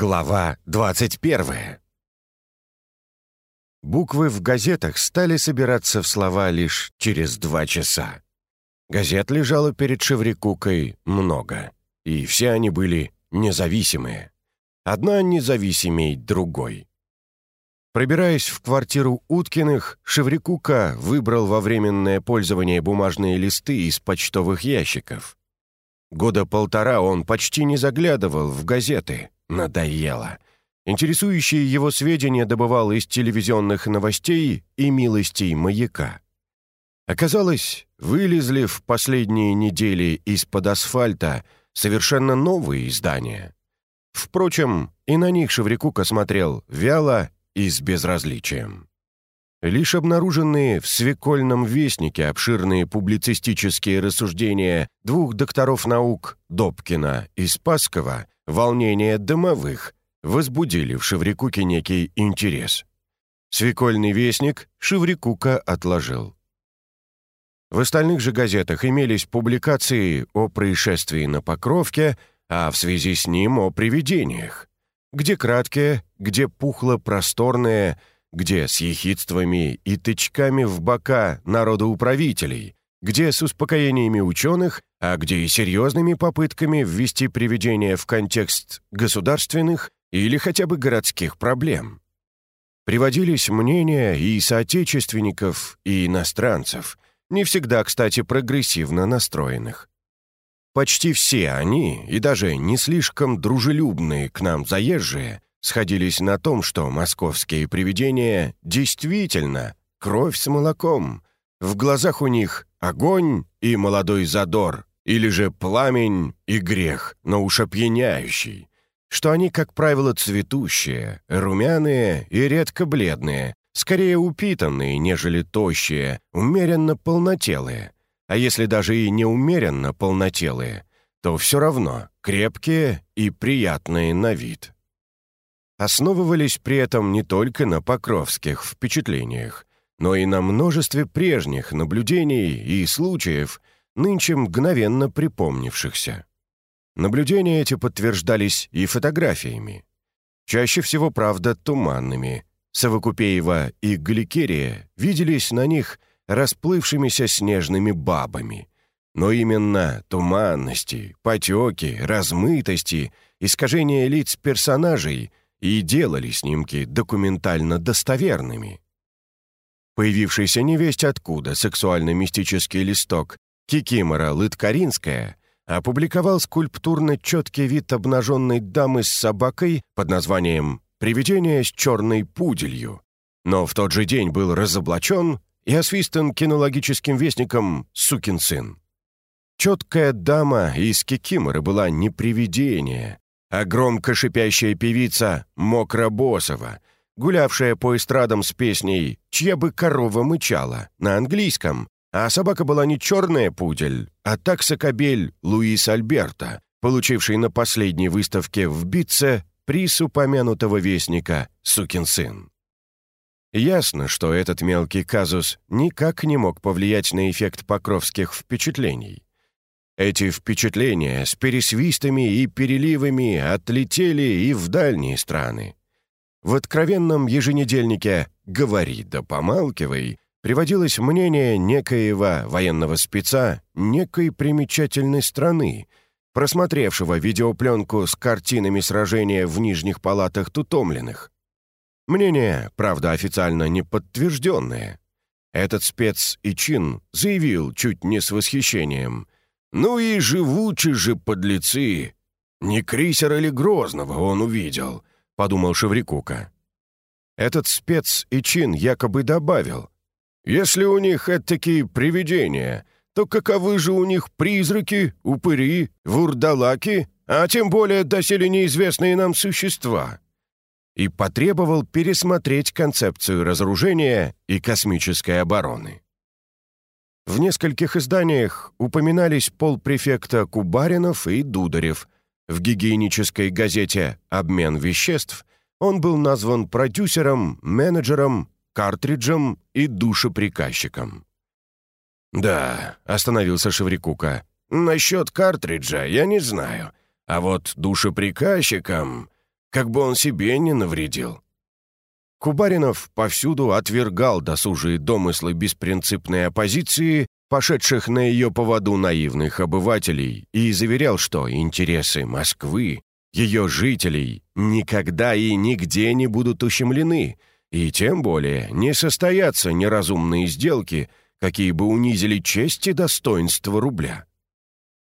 Глава 21 Буквы в газетах стали собираться в слова лишь через два часа. Газет лежало перед Шеврикукой много, и все они были независимые. Одна независимей другой. Пробираясь в квартиру Уткиных, Шеврикука выбрал во временное пользование бумажные листы из почтовых ящиков. Года полтора он почти не заглядывал в газеты — Надоело. Интересующие его сведения добывал из телевизионных новостей и милостей маяка. Оказалось, вылезли в последние недели из-под асфальта совершенно новые издания. Впрочем, и на них Шеврикука смотрел вяло и с безразличием. Лишь обнаруженные в свекольном вестнике обширные публицистические рассуждения двух докторов наук Добкина и Спаскова волнения домовых возбудили в Шеврикуке некий интерес. Свекольный вестник Шеврикука отложил. В остальных же газетах имелись публикации о происшествии на Покровке, а в связи с ним о привидениях. Где краткие, где пухло-просторные, где с ехидствами и тычками в бока народоуправителей, где с успокоениями ученых, а где и серьезными попытками ввести приведение в контекст государственных или хотя бы городских проблем. Приводились мнения и соотечественников, и иностранцев, не всегда, кстати, прогрессивно настроенных. Почти все они, и даже не слишком дружелюбные к нам заезжие, сходились на том, что московские привидения действительно кровь с молоком. В глазах у них огонь и молодой задор, или же пламень и грех, но уж опьяняющий, что они, как правило, цветущие, румяные и редко бледные, скорее упитанные, нежели тощие, умеренно полнотелые, а если даже и неумеренно полнотелые, то все равно крепкие и приятные на вид. Основывались при этом не только на покровских впечатлениях, но и на множестве прежних наблюдений и случаев, нынче мгновенно припомнившихся. Наблюдения эти подтверждались и фотографиями. Чаще всего, правда, туманными. Совокупеева и Гликерия виделись на них расплывшимися снежными бабами. Но именно туманности, потеки, размытости, искажения лиц персонажей и делали снимки документально достоверными. Появившийся невесть откуда сексуально-мистический листок Кикимора Лыткаринская опубликовал скульптурно четкий вид обнаженной дамы с собакой под названием «Привидение с черной пуделью», но в тот же день был разоблачен и освистан кинологическим вестником «Сукин сын». Четкая дама из Кикиморы была не привидение, а громко шипящая певица Мокра Босова, гулявшая по эстрадам с песней «Чья бы корова мычала» на английском, а собака была не черная пудель, а таксокобель Луис Альберто, получивший на последней выставке в Битце приз упомянутого вестника «Сукин сын». Ясно, что этот мелкий казус никак не мог повлиять на эффект покровских впечатлений. Эти впечатления с пересвистами и переливами отлетели и в дальние страны. В откровенном еженедельнике «Говори да помалкивай» приводилось мнение некоего военного спеца некой примечательной страны, просмотревшего видеопленку с картинами сражения в нижних палатах тутомленных. Мнение, правда, официально не подтвержденное. Этот спец и чин заявил чуть не с восхищением. «Ну и живучи же подлецы! Не крейсера или Грозного он увидел, подумал Шеврикука. Этот спец и чин якобы добавил. «Если у них это такие привидения, то каковы же у них призраки, упыри, вурдалаки, а тем более доселе неизвестные нам существа?» И потребовал пересмотреть концепцию разоружения и космической обороны. В нескольких изданиях упоминались полпрефекта Кубаринов и Дударев – в гигиенической газете «Обмен веществ» он был назван продюсером, менеджером, картриджем и душеприказчиком. «Да», — остановился Шеврикука, — «насчет картриджа я не знаю, а вот душеприказчиком как бы он себе не навредил. Кубаринов повсюду отвергал досужие домыслы беспринципной оппозиции, пошедших на ее поводу наивных обывателей, и заверял, что интересы Москвы, ее жителей, никогда и нигде не будут ущемлены, и тем более не состоятся неразумные сделки, какие бы унизили честь и достоинство рубля.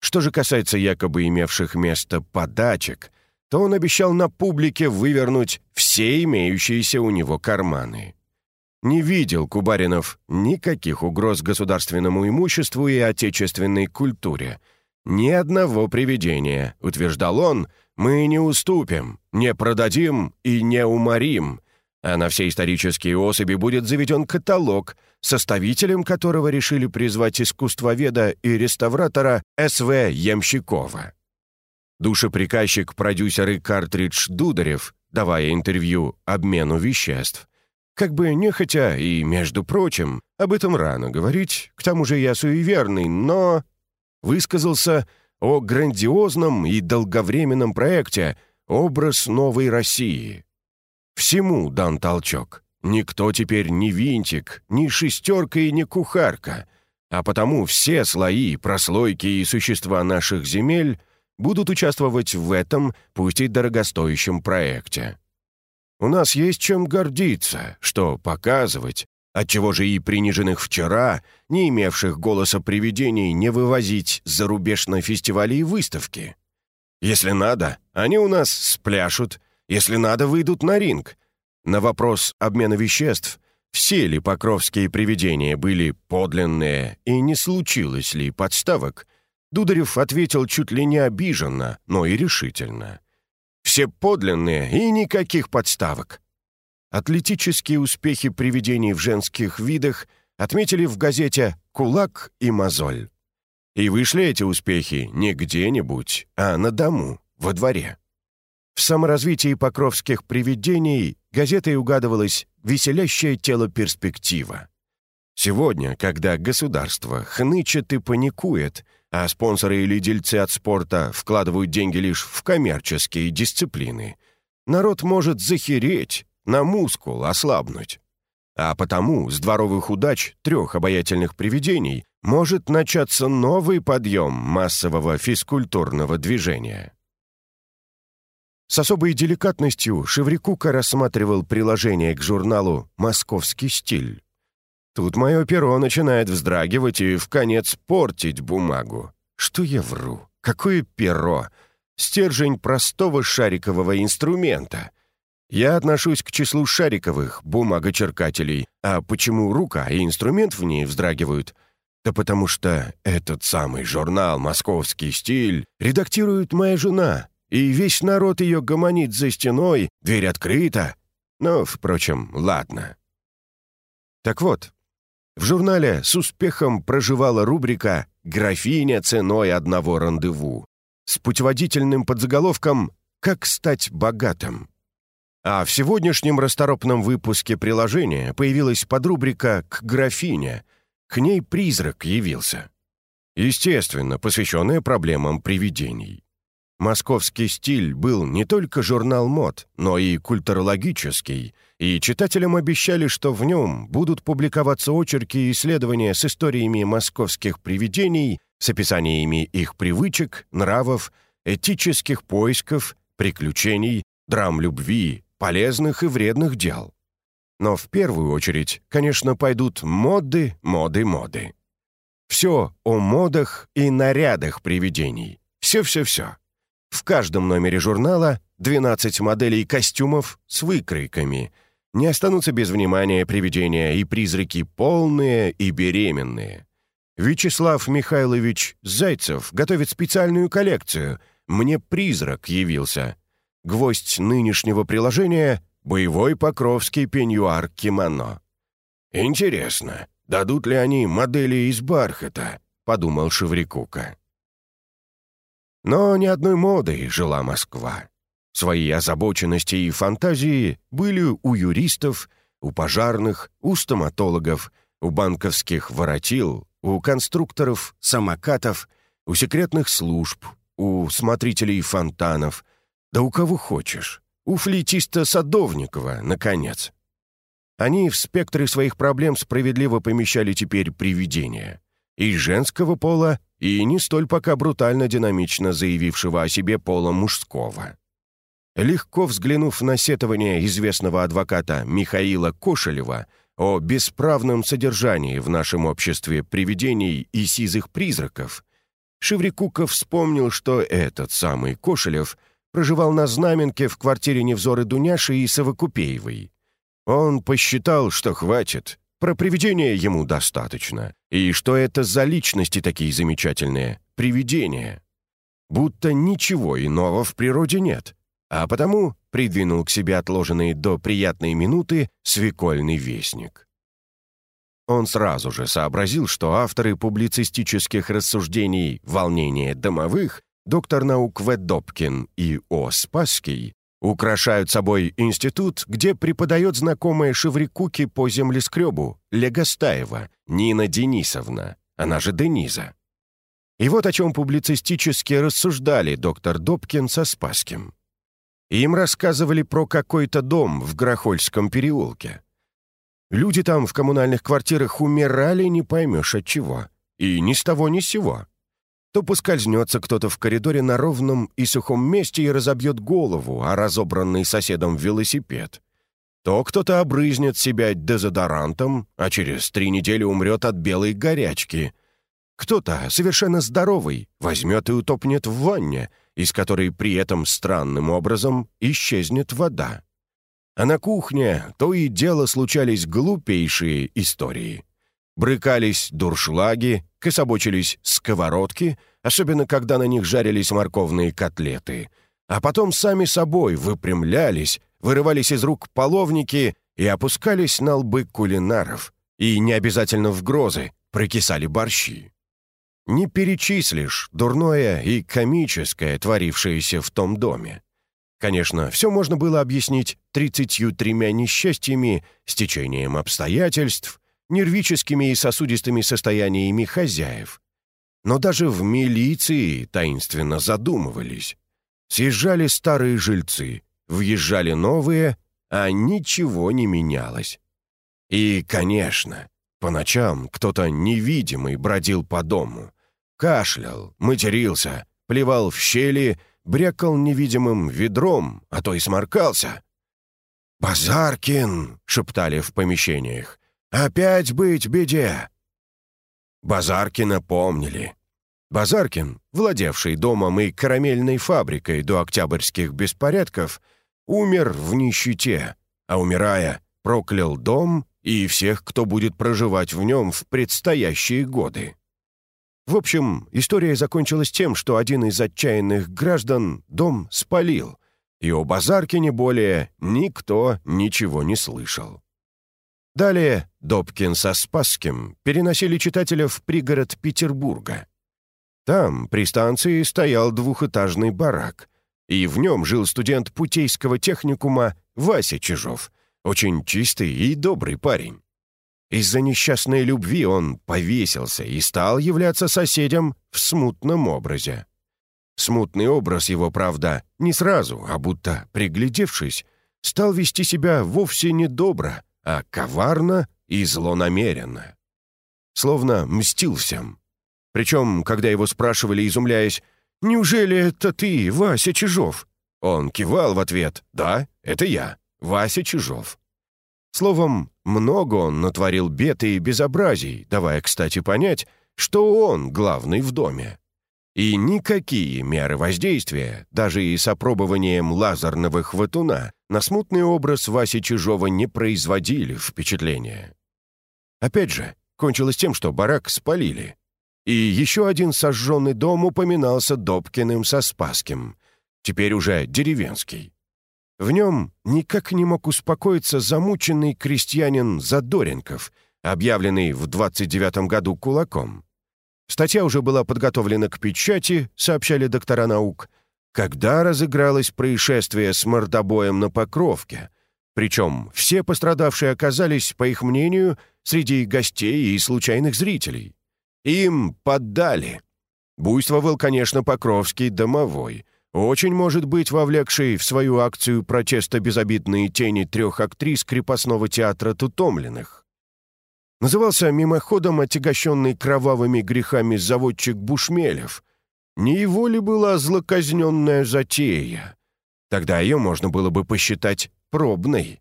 Что же касается якобы имевших место подачек, то он обещал на публике вывернуть все имеющиеся у него карманы. Не видел Кубаринов никаких угроз государственному имуществу и отечественной культуре. Ни одного привидения, утверждал он, мы не уступим, не продадим и не уморим, а на все исторические особи будет заведен каталог, составителем которого решили призвать искусствоведа и реставратора С.В. Ямщикова. Душеприказчик-продюсер и картридж Дударев, давая интервью обмену веществ, как бы нехотя и, между прочим, об этом рано говорить, к тому же я суеверный, но... Высказался о грандиозном и долговременном проекте «Образ новой России», Всему дан толчок. Никто теперь не винтик, ни шестерка и не кухарка, а потому все слои, прослойки и существа наших земель будут участвовать в этом, пусть и дорогостоящем проекте. У нас есть чем гордиться, что показывать, отчего же и приниженных вчера, не имевших голоса привидений, не вывозить за рубеж на фестивали и выставки. Если надо, они у нас спляшут, если надо, выйдут на ринг. На вопрос обмена веществ, все ли покровские привидения были подлинные и не случилось ли подставок, Дударев ответил чуть ли не обиженно, но и решительно. «Все подлинные и никаких подставок». Атлетические успехи привидений в женских видах отметили в газете «Кулак и мозоль». И вышли эти успехи не где-нибудь, а на дому, во дворе. В саморазвитии покровских привидений газетой угадывалась веселящее тело перспектива. Сегодня, когда государство хнычет и паникует, а спонсоры или дельцы от спорта вкладывают деньги лишь в коммерческие дисциплины, народ может захереть, на мускул ослабнуть. А потому с дворовых удач трех обаятельных привидений может начаться новый подъем массового физкультурного движения. С особой деликатностью Шеврикука рассматривал приложение к журналу «Московский стиль». Тут мое перо начинает вздрагивать и в конец портить бумагу. Что я вру? Какое перо? Стержень простого шарикового инструмента. Я отношусь к числу шариковых бумагочеркателей. А почему рука и инструмент в ней вздрагивают? Да потому что этот самый журнал «Московский стиль» редактирует моя жена, и весь народ ее гомонит за стеной, дверь открыта. Но, впрочем, ладно. Так вот, в журнале с успехом проживала рубрика «Графиня ценой одного рандеву» с путеводительным подзаголовком «Как стать богатым». А в сегодняшнем расторопном выпуске приложения появилась подрубрика «К графине». К ней призрак явился. Естественно, посвященная проблемам привидений. Московский стиль был не только журнал мод, но и культурологический, и читателям обещали, что в нем будут публиковаться очерки и исследования с историями московских привидений, с описаниями их привычек, нравов, этических поисков, приключений, драм любви, полезных и вредных дел. Но в первую очередь, конечно, пойдут моды, моды, моды. Все о модах и нарядах привидений. Все-все-все. В каждом номере журнала 12 моделей костюмов с выкройками. Не останутся без внимания привидения и призраки полные и беременные. Вячеслав Михайлович Зайцев готовит специальную коллекцию «Мне призрак явился». Гвоздь нынешнего приложения — боевой покровский пеньюар-кимоно. «Интересно, дадут ли они модели из бархата?» — подумал Шеврикука. Но ни одной модой жила Москва. Свои озабоченности и фантазии были у юристов, у пожарных, у стоматологов, у банковских воротил, у конструкторов, самокатов, у секретных служб, у смотрителей фонтанов, да у кого хочешь. У флейтиста Садовникова, наконец. Они в спектре своих проблем справедливо помещали теперь привидения. И женского пола, и не столь пока брутально динамично заявившего о себе пола мужского. Легко взглянув на сетование известного адвоката Михаила Кошелева о бесправном содержании в нашем обществе привидений и сизых призраков, Шеврикуков вспомнил, что этот самый Кошелев проживал на Знаменке в квартире Невзоры Дуняши и Совокупеевой. Он посчитал, что хватит, про привидения ему достаточно, и что это за личности такие замечательные, привидения. Будто ничего иного в природе нет, а потому придвинул к себе отложенный до приятной минуты свекольный вестник. Он сразу же сообразил, что авторы публицистических рассуждений «Волнение домовых» доктор наук В. Добкин и О. Спасский украшают собой институт, где преподает знакомая Шеврикуки по землескребу Легостаева Нина Денисовна, она же Дениза. И вот о чем публицистически рассуждали доктор Добкин со Спасским. Им рассказывали про какой-то дом в Грохольском переулке. Люди там в коммунальных квартирах умирали не поймешь от чего. И ни с того ни с сего то поскользнется кто-то в коридоре на ровном и сухом месте и разобьет голову, а разобранный соседом велосипед. То кто-то обрызнет себя дезодорантом, а через три недели умрет от белой горячки. Кто-то, совершенно здоровый, возьмет и утопнет в ванне, из которой при этом странным образом исчезнет вода. А на кухне то и дело случались глупейшие истории. Брыкались дуршлаги, кособочились сковородки, особенно когда на них жарились морковные котлеты, а потом сами собой выпрямлялись, вырывались из рук половники и опускались на лбы кулинаров, и не обязательно в грозы прокисали борщи. Не перечислишь дурное и комическое, творившееся в том доме. Конечно, все можно было объяснить тридцатью тремя несчастьями, стечением обстоятельств, нервическими и сосудистыми состояниями хозяев. Но даже в милиции таинственно задумывались. Съезжали старые жильцы, въезжали новые, а ничего не менялось. И, конечно, по ночам кто-то невидимый бродил по дому, кашлял, матерился, плевал в щели, брякал невидимым ведром, а то и сморкался. «Базаркин!» — шептали в помещениях. Опять быть беде!» Базаркина помнили. Базаркин, владевший домом и карамельной фабрикой до октябрьских беспорядков, умер в нищете, а умирая, проклял дом и всех, кто будет проживать в нем в предстоящие годы. В общем, история закончилась тем, что один из отчаянных граждан дом спалил, и о Базаркине более никто ничего не слышал. Далее Добкин со Спасским переносили читателя в пригород Петербурга. Там, при станции, стоял двухэтажный барак, и в нем жил студент путейского техникума Вася Чижов, очень чистый и добрый парень. Из-за несчастной любви он повесился и стал являться соседям в смутном образе. Смутный образ его, правда, не сразу, а будто, приглядевшись, стал вести себя вовсе недобро, а коварно и злонамеренно. Словно мстил всем. Причем, когда его спрашивали, изумляясь, «Неужели это ты, Вася Чижов?» Он кивал в ответ, «Да, это я, Вася Чижов». Словом, много он натворил бед и безобразий, давая, кстати, понять, что он главный в доме. И никакие меры воздействия, даже и с опробованием лазерного хватуна, на смутный образ Васи Чижова не производили впечатления. Опять же, кончилось тем, что барак спалили. И еще один сожженный дом упоминался Добкиным со Спасским, теперь уже деревенский. В нем никак не мог успокоиться замученный крестьянин Задоренков, объявленный в 29 году кулаком. Статья уже была подготовлена к печати, сообщали доктора наук, когда разыгралось происшествие с мордобоем на Покровке. Причем все пострадавшие оказались, по их мнению, среди гостей и случайных зрителей. Им поддали. Буйствовал, конечно, Покровский домовой. очень может быть вовлекший в свою акцию протеста безобидные тени трех актрис крепостного театра Тутомленных. Назывался мимоходом отягощенный кровавыми грехами заводчик Бушмелев. Не его ли была злоказненная затея? Тогда ее можно было бы посчитать пробной.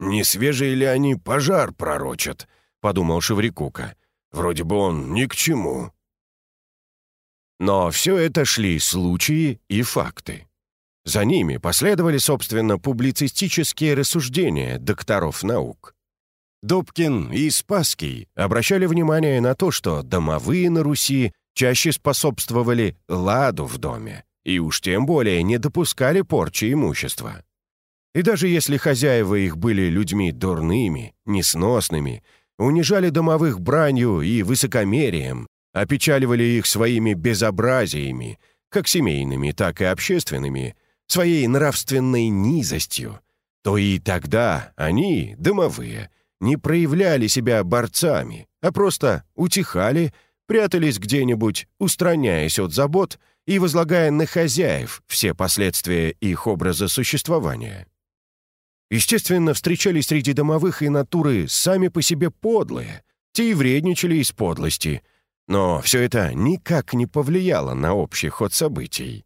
«Не свежий ли они пожар пророчат?» — подумал Шеврикука. «Вроде бы он ни к чему». Но все это шли случаи и факты. За ними последовали, собственно, публицистические рассуждения докторов наук. Добкин и Спасский обращали внимание на то, что домовые на Руси чаще способствовали ладу в доме и уж тем более не допускали порчи имущества. И даже если хозяева их были людьми дурными, несносными, унижали домовых бранью и высокомерием, опечаливали их своими безобразиями, как семейными, так и общественными, своей нравственной низостью, то и тогда они, домовые, не проявляли себя борцами, а просто утихали, прятались где-нибудь, устраняясь от забот и возлагая на хозяев все последствия их образа существования. Естественно, встречались среди домовых и натуры сами по себе подлые, те и вредничали из подлости — но все это никак не повлияло на общий ход событий.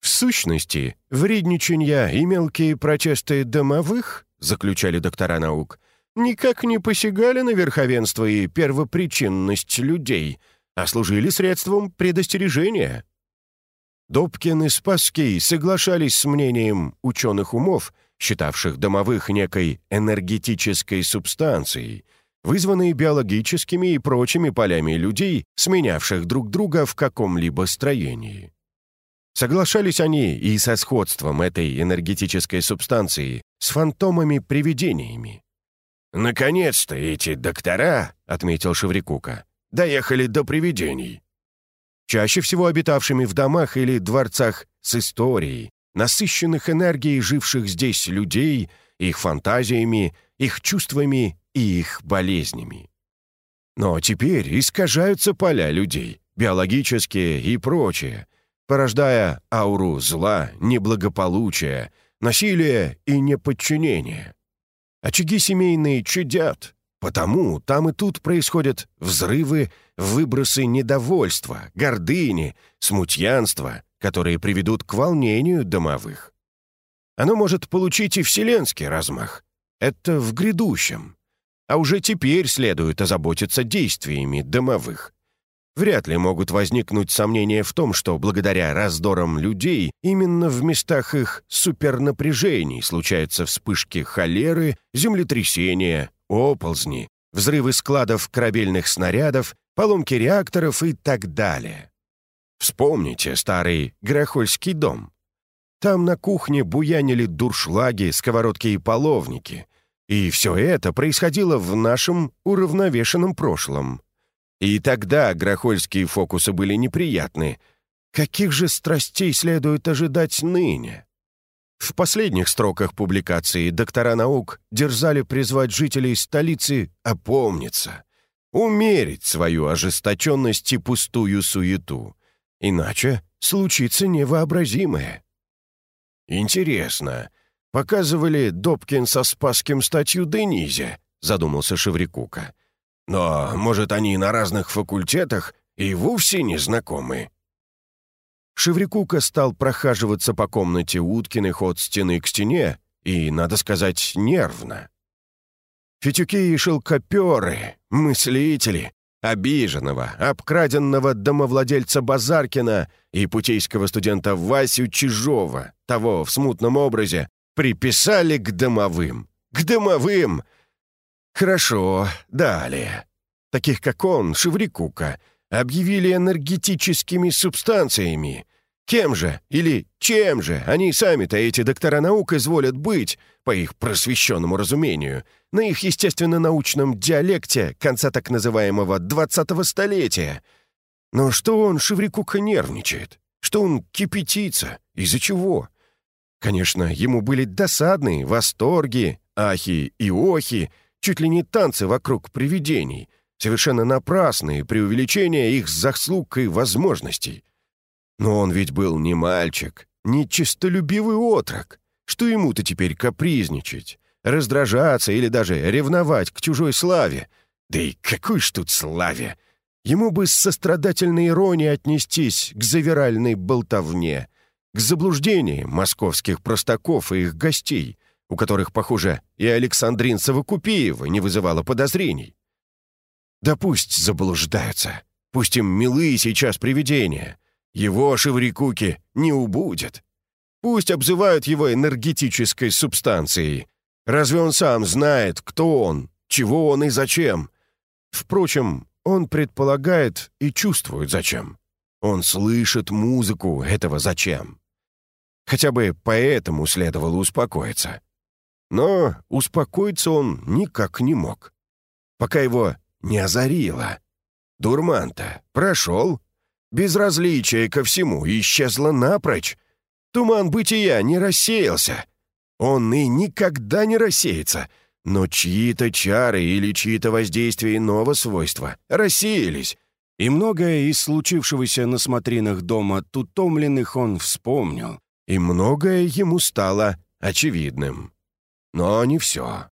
В сущности, вредничанья и мелкие протесты домовых, заключали доктора наук, никак не посягали на верховенство и первопричинность людей, а служили средством предостережения. Добкин и Спасский соглашались с мнением ученых умов, считавших домовых некой энергетической субстанцией — вызванные биологическими и прочими полями людей, сменявших друг друга в каком-либо строении. Соглашались они и со сходством этой энергетической субстанции с фантомами-привидениями. «Наконец-то эти доктора», — отметил Шеврикука, — «доехали до привидений». Чаще всего обитавшими в домах или дворцах с историей, насыщенных энергией живших здесь людей, их фантазиями, их чувствами и их болезнями. Но теперь искажаются поля людей, биологические и прочее, порождая ауру зла, неблагополучия, насилия и неподчинения. Очаги семейные чудят, потому там и тут происходят взрывы, выбросы недовольства, гордыни, смутьянства, которые приведут к волнению домовых. Оно может получить и вселенский размах. Это в грядущем а уже теперь следует озаботиться действиями домовых. Вряд ли могут возникнуть сомнения в том, что благодаря раздорам людей именно в местах их супернапряжений случаются вспышки холеры, землетрясения, оползни, взрывы складов корабельных снарядов, поломки реакторов и так далее. Вспомните старый Грохольский дом. Там на кухне буянили дуршлаги, сковородки и половники — и все это происходило в нашем уравновешенном прошлом. И тогда грохольские фокусы были неприятны. Каких же страстей следует ожидать ныне? В последних строках публикации доктора наук дерзали призвать жителей столицы опомниться, умерить свою ожесточенность и пустую суету. Иначе случится невообразимое. Интересно, Показывали Добкин со Спасским статью Денизе», — задумался Шеврикука. «Но, может, они на разных факультетах и вовсе не знакомы?» Шеврикука стал прохаживаться по комнате Уткиных от стены к стене, и, надо сказать, нервно. Фитюки и шелкоперы, мыслители, обиженного, обкраденного домовладельца Базаркина и путейского студента Васю Чижова, того в смутном образе, Приписали к домовым. К домовым! Хорошо, далее. Таких, как он, Шеврикука, объявили энергетическими субстанциями. Кем же или чем же они сами-то, эти доктора наук, изволят быть, по их просвещенному разумению, на их естественно-научном диалекте конца так называемого двадцатого столетия? Но что он, Шеврикука, нервничает? Что он кипятится? Из-за чего? Конечно, ему были досадные восторги, ахи и охи, чуть ли не танцы вокруг привидений, совершенно напрасные преувеличения их заслуг и возможностей. Но он ведь был не мальчик, не честолюбивый отрок. Что ему-то теперь капризничать, раздражаться или даже ревновать к чужой славе? Да и какой ж тут славе! Ему бы с сострадательной иронией отнестись к завиральной болтовне, к заблуждениям московских простаков и их гостей, у которых, похоже, и Александринцева Купеева не вызывало подозрений. Да пусть заблуждаются, пусть им милые сейчас привидения. Его Шеврикуки не убудет. Пусть обзывают его энергетической субстанцией. Разве он сам знает, кто он, чего он и зачем? Впрочем, он предполагает и чувствует зачем. Он слышит музыку этого зачем. Хотя бы поэтому следовало успокоиться. Но успокоиться он никак не мог. Пока его не озарило. Дурман-то прошел. Безразличие ко всему исчезло напрочь. Туман бытия не рассеялся. Он и никогда не рассеется, но чьи-то чары или чьи-то воздействия иного свойства рассеялись, и многое из случившегося на смотринах дома тутомленных он вспомнил, и многое ему стало очевидным. Но не все.